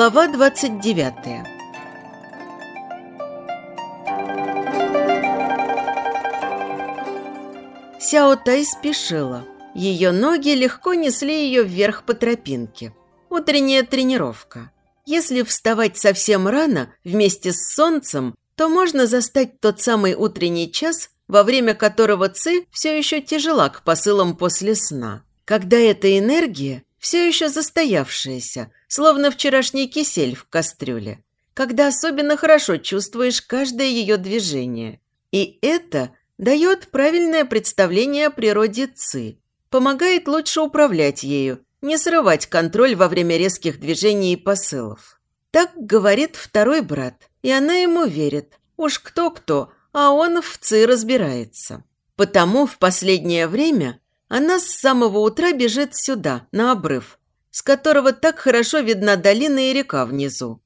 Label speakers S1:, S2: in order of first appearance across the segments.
S1: Глава 29 Сяо Тай спешила. Ее ноги легко несли ее вверх по тропинке. Утренняя тренировка. Если вставать совсем рано, вместе с солнцем, то можно застать тот самый утренний час, во время которого Ци все еще тяжела к посылам после сна. Когда эта энергия все еще застоявшаяся, словно вчерашний кисель в кастрюле, когда особенно хорошо чувствуешь каждое ее движение. И это дает правильное представление о природе ЦИ, помогает лучше управлять ею, не срывать контроль во время резких движений и посылов. Так говорит второй брат, и она ему верит. Уж кто-кто, а он в ЦИ разбирается. Потому в последнее время она с самого утра бежит сюда, на обрыв, с которого так хорошо видна долина и река внизу.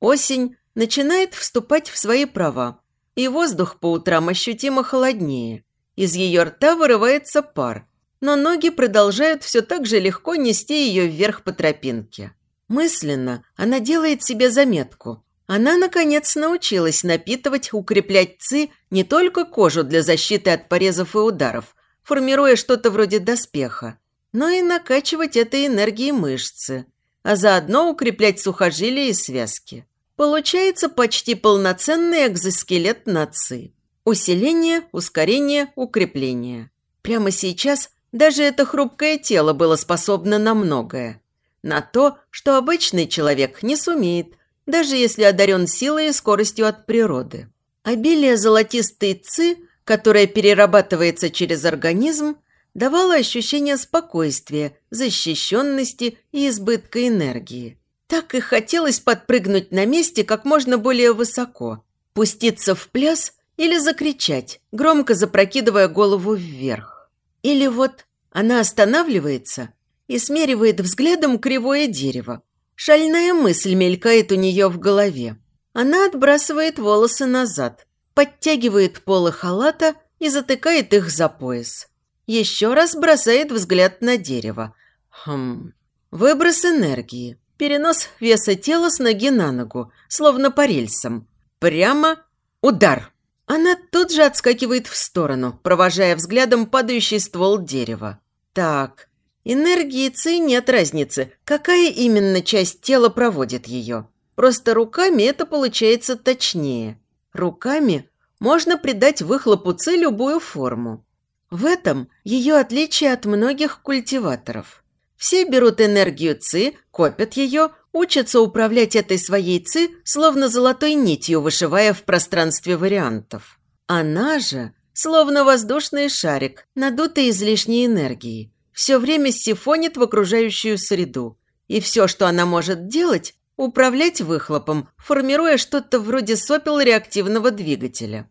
S1: Осень начинает вступать в свои права, и воздух по утрам ощутимо холоднее. Из ее рта вырывается пар, но ноги продолжают все так же легко нести ее вверх по тропинке. Мысленно она делает себе заметку. Она, наконец, научилась напитывать, укреплять ци не только кожу для защиты от порезов и ударов, формируя что-то вроде доспеха, но и накачивать этой энергией мышцы, а заодно укреплять сухожилия и связки. Получается почти полноценный экзоскелет нации. Усиление, ускорение, укрепление. Прямо сейчас даже это хрупкое тело было способно на многое. На то, что обычный человек не сумеет, даже если одарен силой и скоростью от природы. Обилие золотистой ци которая перерабатывается через организм, давала ощущение спокойствия, защищенности и избытка энергии. Так и хотелось подпрыгнуть на месте как можно более высоко, пуститься в пляс или закричать, громко запрокидывая голову вверх. Или вот она останавливается и смеривает взглядом кривое дерево. Шальная мысль мелькает у нее в голове. Она отбрасывает волосы назад, подтягивает полы халата и затыкает их за пояс. Еще раз бросает взгляд на дерево. Хм. Выброс энергии. Перенос веса тела с ноги на ногу, словно по рельсам. Прямо удар. Она тут же отскакивает в сторону, провожая взглядом падающий ствол дерева. Так, энергии ЦИ нет разницы, какая именно часть тела проводит ее. Просто руками это получается точнее. Руками можно придать выхлопу Ци любую форму. В этом ее отличие от многих культиваторов. Все берут энергию Ци, копят ее, учатся управлять этой своей Ци, словно золотой нитью вышивая в пространстве вариантов. Она же, словно воздушный шарик, надутый излишней энергией, все время сифонит в окружающую среду. И все, что она может делать, управлять выхлопом, формируя что-то вроде сопел реактивного двигателя.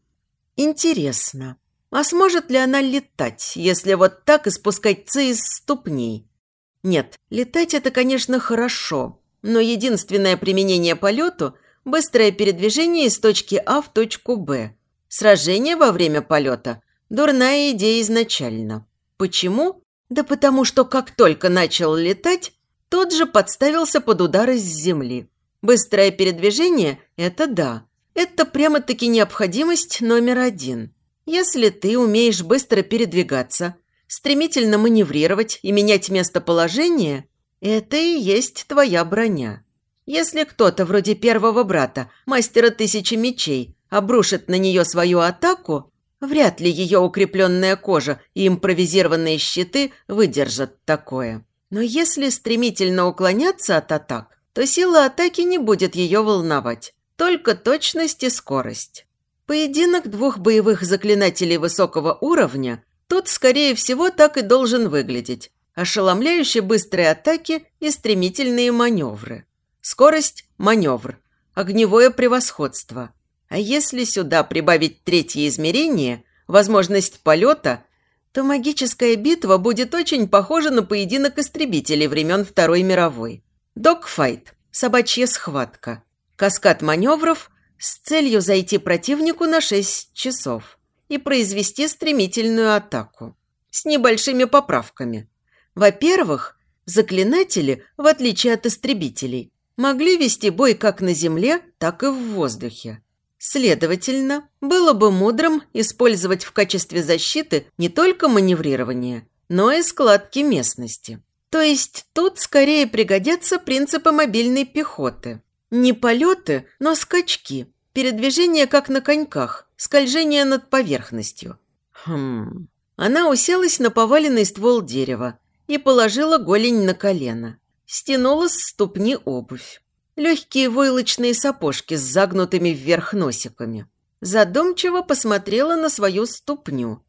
S1: Интересно, а сможет ли она летать, если вот так испускать ци из ступней? Нет, летать это, конечно, хорошо, но единственное применение полету – быстрое передвижение из точки А в точку Б. Сражение во время полета – дурная идея изначально. Почему? Да потому что как только начал летать, тот же подставился под удары с земли. Быстрое передвижение – это да. Это прямо-таки необходимость номер один. Если ты умеешь быстро передвигаться, стремительно маневрировать и менять местоположение, это и есть твоя броня. Если кто-то вроде первого брата, мастера тысячи мечей, обрушит на нее свою атаку, вряд ли ее укрепленная кожа и импровизированные щиты выдержат такое. Но если стремительно уклоняться от атак, то сила атаки не будет ее волновать, только точность и скорость. Поединок двух боевых заклинателей высокого уровня тут, скорее всего, так и должен выглядеть. Ошеломляюще быстрые атаки и стремительные маневры. Скорость – маневр. Огневое превосходство. А если сюда прибавить третье измерение, возможность полета – то магическая битва будет очень похожа на поединок истребителей времен Второй мировой. Догфайт – собачья схватка. Каскад маневров с целью зайти противнику на 6 часов и произвести стремительную атаку. С небольшими поправками. Во-первых, заклинатели, в отличие от истребителей, могли вести бой как на земле, так и в воздухе. Следовательно, было бы мудрым использовать в качестве защиты не только маневрирование, но и складки местности. То есть тут скорее пригодятся принципы мобильной пехоты. Не полеты, но скачки, передвижение как на коньках, скольжение над поверхностью. Хм. Она уселась на поваленный ствол дерева и положила голень на колено. Стянула с ступни обувь. Легкие войлочные сапожки с загнутыми вверх носиками. Задумчиво посмотрела на свою ступню.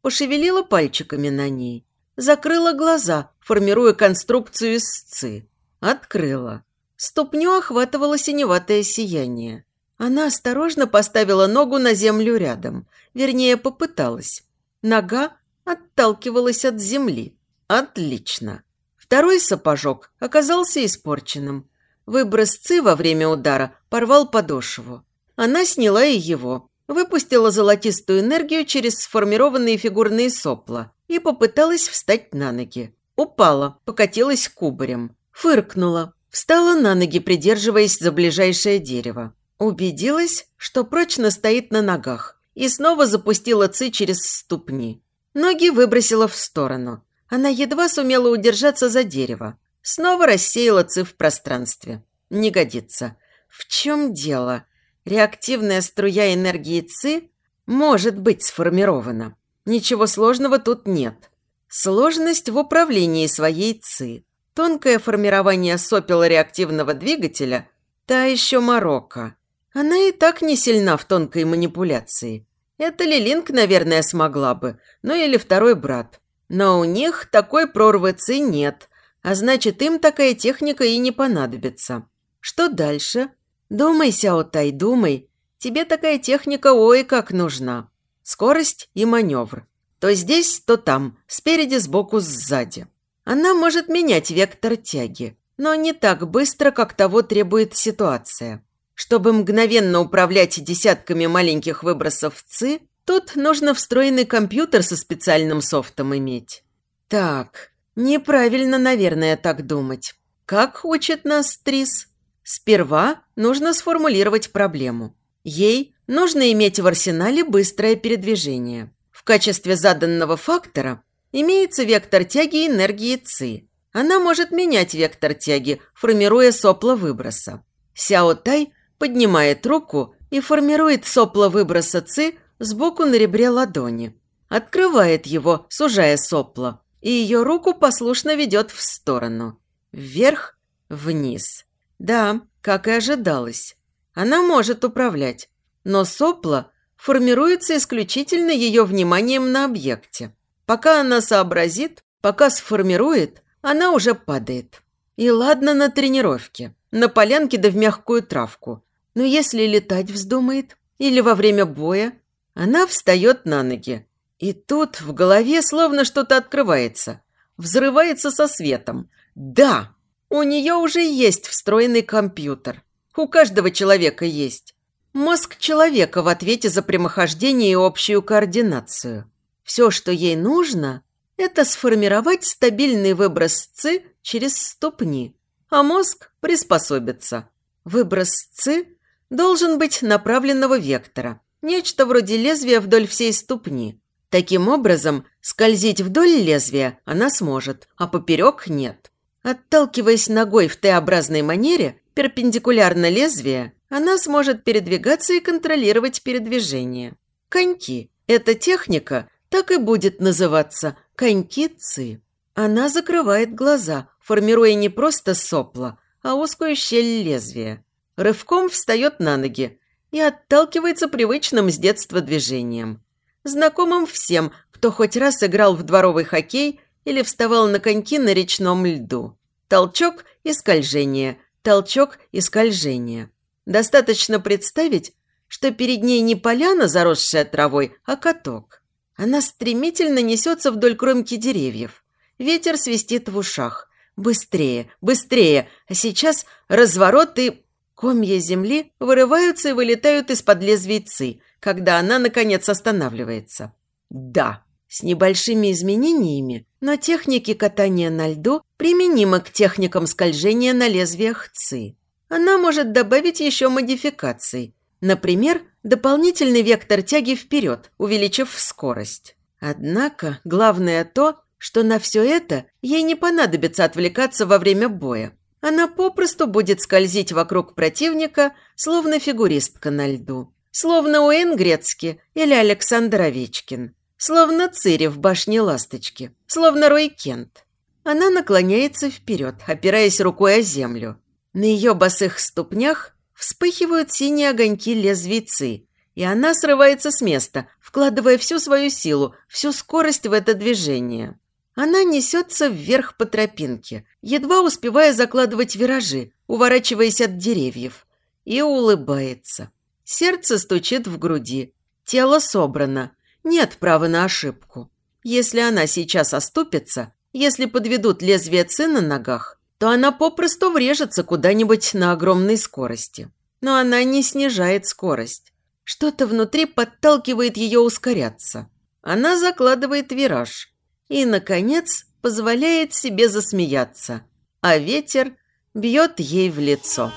S1: Пошевелила пальчиками на ней. Закрыла глаза, формируя конструкцию ци. Открыла. Ступню охватывало синеватое сияние. Она осторожно поставила ногу на землю рядом. Вернее, попыталась. Нога отталкивалась от земли. Отлично. Второй сапожок оказался испорченным. Выброс ци во время удара порвал подошву. Она сняла и его, выпустила золотистую энергию через сформированные фигурные сопла и попыталась встать на ноги. Упала, покатилась кубарем. Фыркнула, встала на ноги, придерживаясь за ближайшее дерево. Убедилась, что прочно стоит на ногах, и снова запустила ци через ступни. Ноги выбросила в сторону. Она едва сумела удержаться за дерево. Снова рассеяла ци в пространстве. Не годится. В чем дело? Реактивная струя энергии ци может быть сформирована. Ничего сложного тут нет. Сложность в управлении своей ЦИ. Тонкое формирование сопела реактивного двигателя – та еще морока. Она и так не сильна в тонкой манипуляции. Это Лилинг, наверное, смогла бы, ну или второй брат. Но у них такой прорвы ЦИ нет, а значит, им такая техника и не понадобится. Что дальше? Думай, Сяотай, думай. Тебе такая техника ой как нужна. Скорость и маневр. То здесь, то там, спереди, сбоку, сзади. Она может менять вектор тяги, но не так быстро, как того требует ситуация. Чтобы мгновенно управлять десятками маленьких выбросов ЦИ, тут нужно встроенный компьютер со специальным софтом иметь. Так, неправильно, наверное, так думать. Как учит нас Трис? Сперва нужно сформулировать проблему. Ей нужно иметь в арсенале быстрое передвижение. В качестве заданного фактора имеется вектор тяги энергии ЦИ. Она может менять вектор тяги, формируя сопло выброса. Сяо Тай поднимает руку и формирует сопло выброса ЦИ сбоку на ребре ладони. Открывает его, сужая сопло, и ее руку послушно ведет в сторону. Вверх, вниз. Да, как и ожидалось. Она может управлять, но сопло формируется исключительно ее вниманием на объекте. Пока она сообразит, пока сформирует, она уже падает. И ладно на тренировке, на полянке да в мягкую травку. Но если летать вздумает или во время боя, она встает на ноги. И тут в голове словно что-то открывается, взрывается со светом. Да, у нее уже есть встроенный компьютер. У каждого человека есть. Мозг человека в ответе за прямохождение и общую координацию. Все, что ей нужно, это сформировать стабильный выброс ЦИ через ступни, а мозг приспособится. Выброс ЦИ должен быть направленного вектора, нечто вроде лезвия вдоль всей ступни. Таким образом, скользить вдоль лезвия она сможет, а поперек нет. Отталкиваясь ногой в Т-образной манере, перпендикулярно лезвию, она сможет передвигаться и контролировать передвижение. Коньки. Эта техника так и будет называться коньки-ци. Она закрывает глаза, формируя не просто сопло, а узкую щель лезвия. Рывком встает на ноги и отталкивается привычным с детства движением. Знакомым всем, кто хоть раз играл в дворовый хоккей или вставал на коньки на речном льду. Толчок и скольжение, толчок и скольжение. Достаточно представить, что перед ней не поляна, заросшая травой, а каток. Она стремительно несется вдоль кромки деревьев. Ветер свистит в ушах. Быстрее, быстрее, а сейчас разворот и... Комья земли вырываются и вылетают из-под лезвий ци, когда она, наконец, останавливается. Да, с небольшими изменениями, но техники катания на льду применимы к техникам скольжения на лезвиях ЦИ. она может добавить еще модификаций. Например, дополнительный вектор тяги вперед, увеличив скорость. Однако главное то, что на все это ей не понадобится отвлекаться во время боя. Она попросту будет скользить вокруг противника, словно фигуристка на льду. Словно Уэйн Грецки или Александр Овечкин. Словно Цири в башне Ласточки. Словно Рой Кент. Она наклоняется вперед, опираясь рукой о землю. На ее босых ступнях вспыхивают синие огоньки лезвицы, и она срывается с места, вкладывая всю свою силу, всю скорость в это движение. Она несется вверх по тропинке, едва успевая закладывать виражи, уворачиваясь от деревьев, и улыбается. Сердце стучит в груди, тело собрано, нет права на ошибку. Если она сейчас оступится, если подведут лезвие ци на ногах, то она попросту врежется куда-нибудь на огромной скорости. Но она не снижает скорость. Что-то внутри подталкивает ее ускоряться. Она закладывает вираж – и, наконец, позволяет себе засмеяться, а ветер бьет ей в лицо.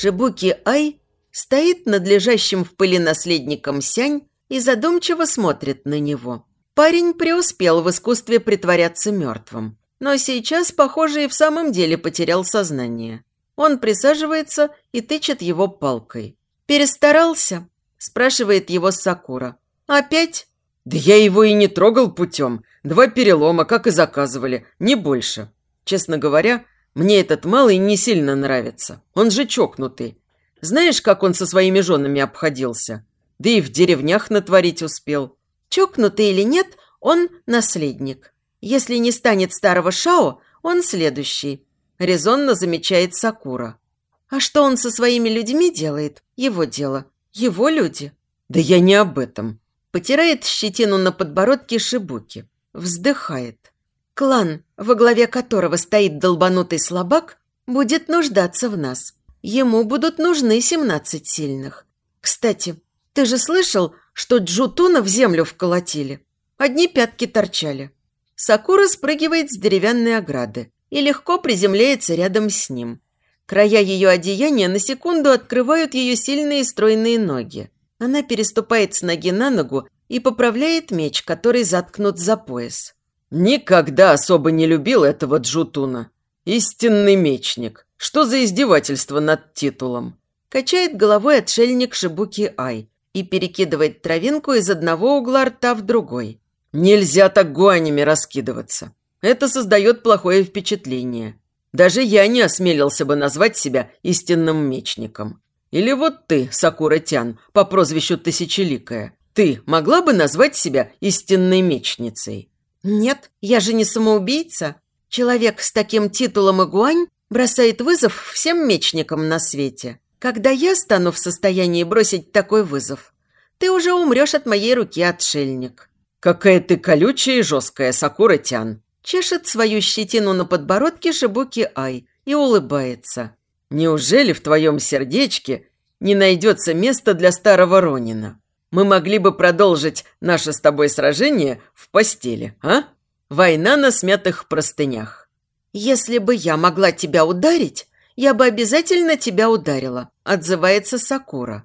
S1: Шибуки Ай стоит над лежащим в пыли наследником Сянь и задумчиво смотрит на него. Парень преуспел в искусстве притворяться мертвым. Но сейчас, похоже, и в самом деле потерял сознание. Он присаживается и тычет его палкой. «Перестарался?» – спрашивает его Сакура. «Опять?»
S2: «Да я его и не трогал путем. Два перелома, как и заказывали, не больше. Честно говоря, мне этот малый не сильно нравится. Он же чокнутый. Знаешь, как он со своими женами обходился? Да и в деревнях натворить успел».
S1: «Чокнутый или нет, он наследник. Если не станет старого Шао, он следующий», – резонно замечает Сакура. «А что он со своими людьми делает? Его дело. Его люди».
S2: «Да я не об этом».
S1: Потирает щетину на подбородке Шибуки. Вздыхает. «Клан, во главе которого стоит долбанутый слабак, будет нуждаться в нас. Ему будут нужны семнадцать сильных. Кстати, ты же слышал, что Джутуна в землю вколотили? Одни пятки торчали. Сакура спрыгивает с деревянной ограды и легко приземляется рядом с ним. Края ее одеяния на секунду открывают ее сильные стройные ноги. Она переступает с ноги на ногу и поправляет меч, который заткнут за пояс.
S2: «Никогда особо не любил этого Джутуна. Истинный мечник. Что за издевательство над титулом?»
S1: Качает головой отшельник Шибуки Ай и перекидывает травинку из одного угла рта в другой.
S2: Нельзя так гуанями раскидываться. Это создает плохое впечатление. Даже я не осмелился бы назвать себя истинным мечником. Или вот ты, Сакура Тян, по прозвищу Тысячеликая. Ты могла бы назвать себя истинной мечницей?
S1: Нет, я же не самоубийца. Человек с таким титулом Игуань бросает вызов всем мечникам на свете. Когда я стану в состоянии бросить такой вызов, ты уже умрешь от моей руки, отшельник.
S2: «Какая ты колючая и жесткая, Сакура Тян!»
S1: Чешет свою щетину на подбородке Шибуки Ай и улыбается.
S2: «Неужели в твоем сердечке не найдется места для старого Ронина? Мы могли бы продолжить наше с тобой сражение в постели, а? Война на смятых простынях».
S1: «Если бы я могла тебя ударить, я бы обязательно тебя ударила», – отзывается Сакура.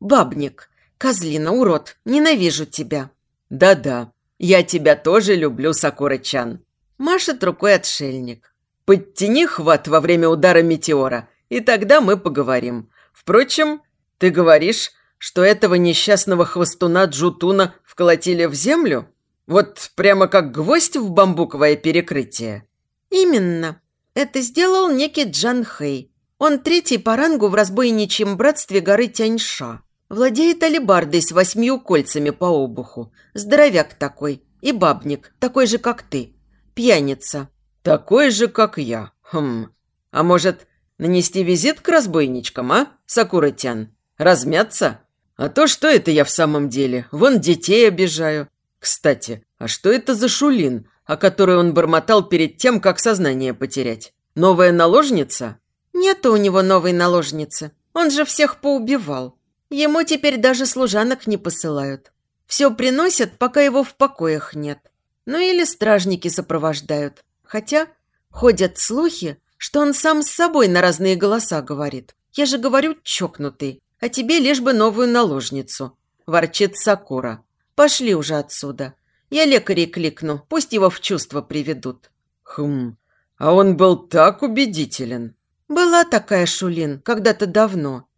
S1: «Бабник, козлина, урод, ненавижу тебя».
S2: «Да-да, я тебя тоже люблю, Сакура-чан», – машет рукой отшельник. «Подтяни хват во время удара метеора, и тогда мы поговорим. Впрочем, ты говоришь, что этого несчастного хвостуна Джутуна вколотили в землю? Вот прямо как гвоздь в бамбуковое перекрытие?»
S1: «Именно. Это сделал некий Джан Хэй. Он третий по рангу в разбойничьем братстве горы Тяньша. Владеет алебардой с восьмью кольцами по обуху. Здоровяк такой. И бабник, такой же, как ты. Пьяница.
S2: Такой же, как я. Хм. А может, нанести визит к разбойничкам, а, Сакуратян? Размяться? А то что это я в самом деле? Вон детей обижаю. Кстати, а что это за шулин, о которой он бормотал перед тем, как сознание потерять? Новая наложница?
S1: Нет у него новой наложницы. Он же всех поубивал. Ему теперь даже служанок не посылают. Все приносят, пока его в покоях нет. Ну или стражники сопровождают. Хотя ходят слухи, что он сам с собой на разные голоса говорит. Я же говорю чокнутый, а тебе лишь бы новую наложницу. Ворчит Сакура. Пошли уже отсюда. Я лекарей кликну, пусть его в чувство приведут.
S2: Хм, а он был так убедителен.
S1: Была такая Шулин когда-то давно.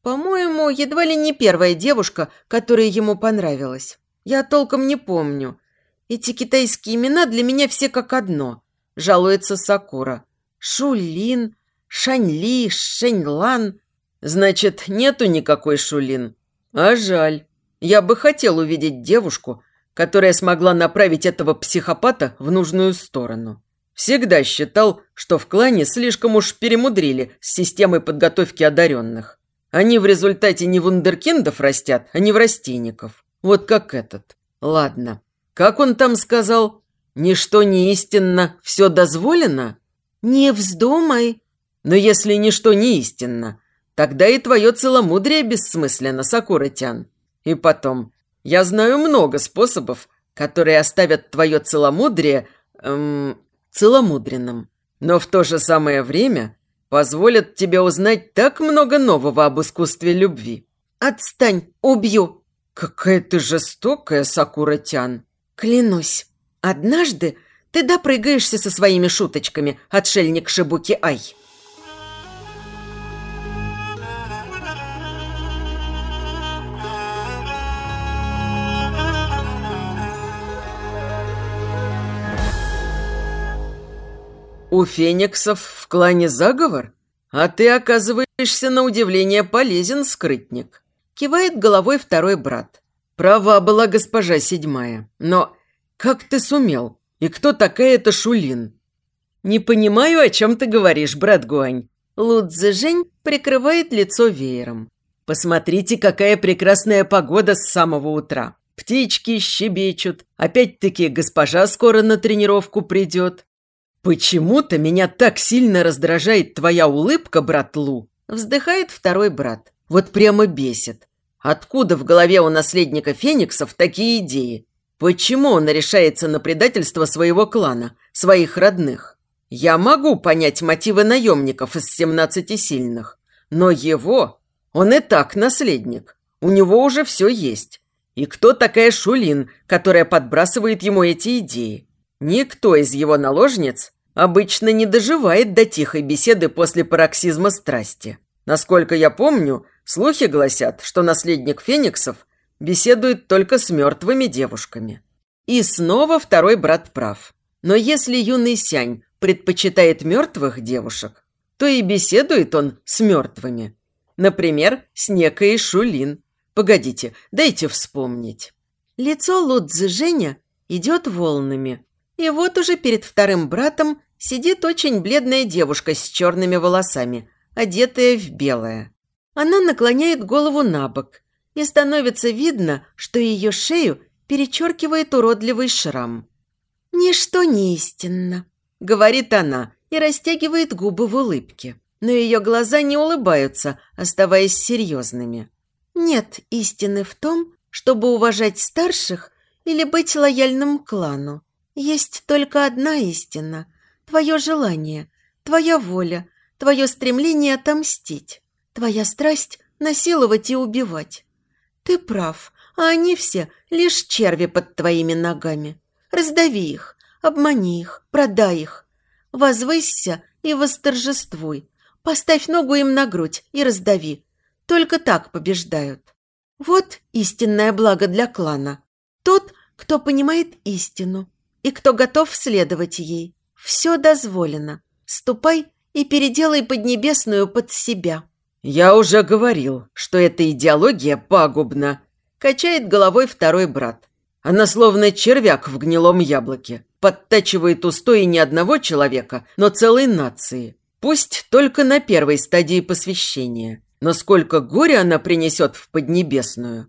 S1: По-моему, едва ли не первая девушка, которая ему понравилась. Я толком не помню. Эти китайские имена для меня все как одно. Жалуется Сакура. Шулин, Шаньли, Шэньлан.
S2: Значит, нету никакой Шулин. А жаль. Я бы хотел увидеть девушку, которая смогла направить этого психопата в нужную сторону. Всегда считал, что в клане слишком уж перемудрили с системой подготовки одаренных. Они в результате не вундеркиндов растят, а не в растейников. Вот как этот. Ладно. Как он там сказал? Ничто не истинно, все дозволено?
S1: Не вздумай.
S2: Но если ничто не истинно, тогда и твое целомудрие бессмысленно, Сакура-тян. И потом, я знаю много способов, которые оставят твое целомудрие эм, целомудренным, но в то же самое время позволят тебе узнать так много нового об искусстве любви.
S1: Отстань, убью.
S2: Какая ты жестокая, Сакура-тян.
S1: Клянусь, однажды ты допрыгаешься со своими шуточками, отшельник Шибуки-Ай.
S2: «У фениксов в клане заговор? А ты, оказываешься, на удивление полезен, скрытник!» Кивает головой второй брат. «Права была госпожа седьмая. Но как ты сумел? И кто такая эта Шулин?» «Не понимаю, о чем ты говоришь, брат Гуань». Лудзе Жень прикрывает лицо веером. «Посмотрите, какая прекрасная погода с самого утра. Птички щебечут. Опять-таки госпожа скоро на тренировку придет. «Почему-то меня так сильно раздражает твоя улыбка, брат Лу!» Вздыхает второй брат. Вот прямо бесит. Откуда в голове у наследника фениксов такие идеи? Почему он решается на предательство своего клана, своих родных? Я могу понять мотивы наемников из семнадцати сильных, но его... Он и так наследник. У него уже все есть. И кто такая Шулин, которая подбрасывает ему эти идеи? Никто из его наложниц обычно не доживает до тихой беседы после пароксизма страсти. Насколько я помню, слухи гласят, что наследник фениксов беседует только с мертвыми девушками. И снова второй брат прав. Но если юный Сянь предпочитает мертвых девушек, то и беседует он с мертвыми. Например, с некой Шулин. Погодите, дайте вспомнить.
S1: Лицо Лудзы Женя идет волнами. И вот уже перед вторым братом Сидит очень бледная девушка с черными волосами, одетая в белое. Она наклоняет голову на бок, и становится видно, что ее шею перечеркивает уродливый шрам. «Ничто не истинно», — говорит она и растягивает губы в улыбке. Но ее глаза не улыбаются, оставаясь серьезными. «Нет истины в том, чтобы уважать старших или быть лояльным клану. Есть только одна истина — Твое желание, твоя воля, твое стремление отомстить, твоя страсть насиловать и убивать. Ты прав, а они все лишь черви под твоими ногами. Раздави их, обмани их, продай их. Возвысься и восторжествуй. Поставь ногу им на грудь и раздави. Только так побеждают. Вот истинное благо для клана. Тот, кто понимает истину и кто готов следовать ей. Все дозволено. Ступай и переделай Поднебесную под себя».
S2: «Я уже говорил, что эта идеология пагубна», – качает головой второй брат. Она словно червяк в гнилом яблоке, подтачивает устои не одного человека, но целой нации. Пусть только на первой стадии посвящения. Но сколько горя она принесет в Поднебесную.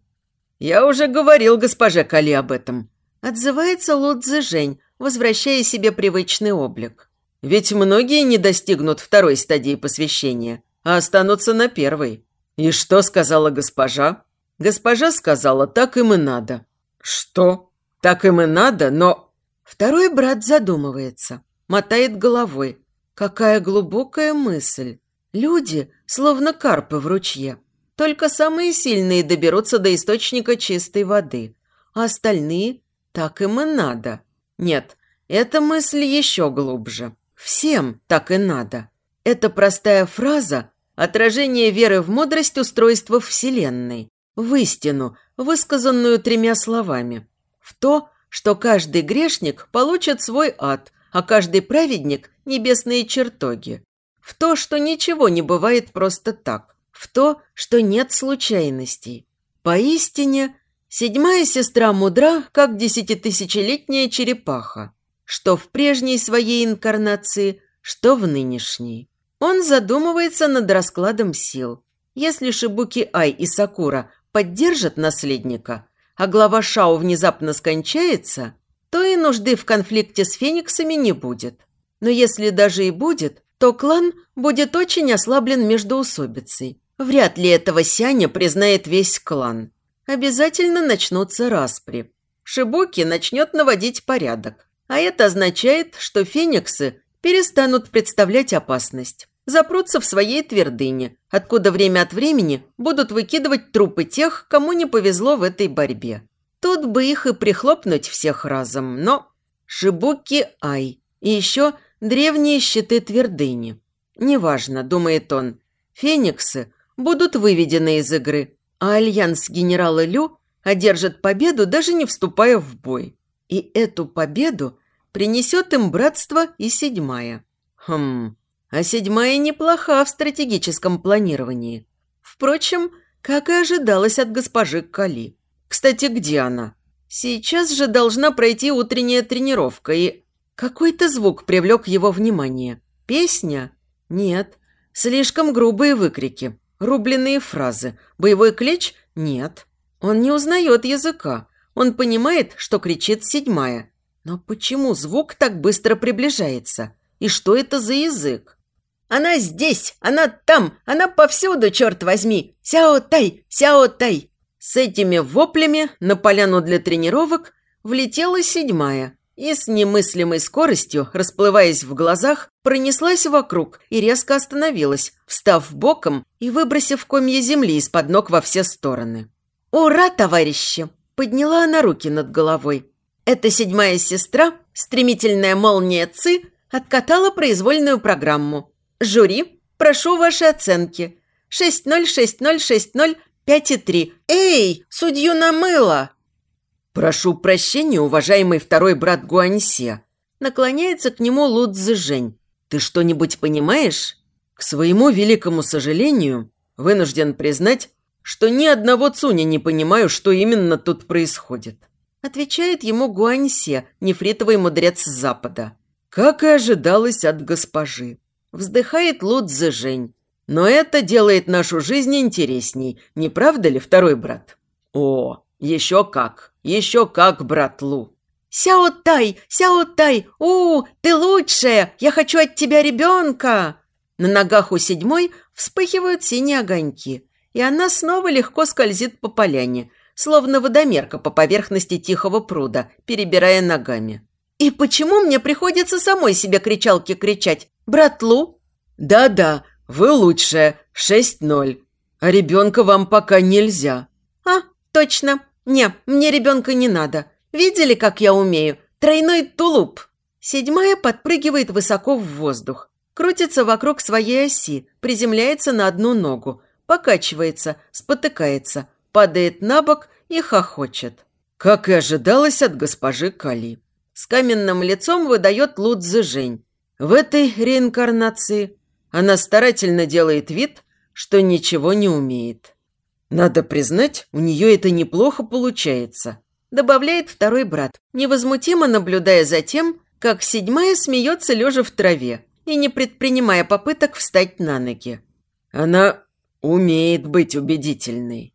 S2: Я уже говорил госпоже Кали об этом.
S1: Отзывается Лудзе Жень, возвращая себе привычный облик.
S2: Ведь многие не достигнут второй стадии посвящения, а останутся на первой. «И что сказала госпожа?» «Госпожа сказала, так им и надо». «Что? Так им и надо, но...»
S1: Второй брат задумывается, мотает головой. Какая глубокая мысль. Люди, словно карпы в ручье. Только самые сильные доберутся до источника чистой воды, а остальные так им и надо. Нет, эта мысль еще глубже. Всем так и надо. Эта простая фраза – отражение веры в мудрость устройства Вселенной, в истину, высказанную тремя словами. В то, что каждый грешник получит свой ад, а каждый праведник – небесные чертоги. В то, что ничего не бывает просто так. В то, что нет случайностей. Поистине, седьмая сестра мудра, как десятитысячелетняя черепаха что в прежней своей инкарнации, что в нынешней. Он задумывается над раскладом сил. Если Шибуки Ай и Сакура поддержат наследника, а глава Шао внезапно скончается, то и нужды в конфликте с фениксами не будет. Но если даже и будет, то клан будет очень ослаблен междоусобицей. Вряд ли этого Сяня признает весь клан. Обязательно начнутся распри. Шибуки начнет наводить порядок. А это означает, что фениксы перестанут представлять опасность. Запрутся в своей твердыне, откуда время от времени будут выкидывать трупы тех, кому не повезло в этой борьбе. Тут бы их и прихлопнуть всех разом, но... Шибуки-ай. И еще древние щиты твердыни. Неважно, думает он, фениксы будут выведены из игры, а альянс генерала Лю одержит победу, даже не вступая в бой. И эту победу принесет им братство и седьмая. Хм, а седьмая неплоха в стратегическом планировании. Впрочем, как и ожидалось от госпожи Кали. Кстати, где она? Сейчас же должна пройти утренняя тренировка, и... Какой-то звук привлек его внимание. Песня? Нет. Слишком грубые выкрики, рубленные фразы. Боевой клич? Нет. Он не узнает языка. Он понимает, что кричит седьмая. Но почему звук так быстро приближается? И что это за язык? «Она здесь! Она там! Она повсюду, черт возьми! Сяо-тай! Сяо-тай!» С этими воплями на поляну для тренировок влетела седьмая и с немыслимой скоростью, расплываясь в глазах, пронеслась вокруг и резко остановилась, встав боком и выбросив комья земли из-под ног во все стороны. «Ура, товарищи!» Подняла она руки над головой. Эта седьмая сестра, стремительная молния Ци, откатала произвольную программу. «Жюри, прошу ваши оценки. 6-0-6-0-6-0-5-3. Эй, судью намыло!» «Прошу прощения, уважаемый второй брат Гуаньсе». Наклоняется к нему Лудзи Жень. «Ты что-нибудь понимаешь?» К своему великому сожалению, вынужден признать, что ни одного Цуня не понимаю, что именно тут происходит. Отвечает ему Гуаньсе, нефритовый мудрец запада. Как и ожидалось от госпожи. Вздыхает Лудзе Жень. Но это делает нашу жизнь интересней, не правда ли, второй брат? О, еще как, еще как, брат Лу. «Сяо Тай! Сяо Тай! У, ты лучшая! Я хочу от тебя ребенка!» На ногах у седьмой вспыхивают синие огоньки и она снова легко скользит по поляне, словно водомерка по поверхности тихого пруда, перебирая ногами. «И почему мне приходится самой себе кричалки кричать? Брат Лу?» «Да-да, вы лучшая, 6-0. А ребенка вам пока нельзя». «А, точно. Не, мне ребенка не надо. Видели, как я умею? Тройной тулуп». Седьмая подпрыгивает высоко в воздух, крутится вокруг своей оси, приземляется на одну ногу, покачивается, спотыкается, падает на бок и хохочет. Как и ожидалось от госпожи Кали. С каменным лицом выдает Лудзе Жень. В этой реинкарнации она старательно делает вид, что ничего не умеет. Надо признать, у нее это неплохо получается, добавляет второй брат, невозмутимо наблюдая за тем, как седьмая смеется лежа в траве и не предпринимая попыток встать на ноги. Она умеет быть убедительной.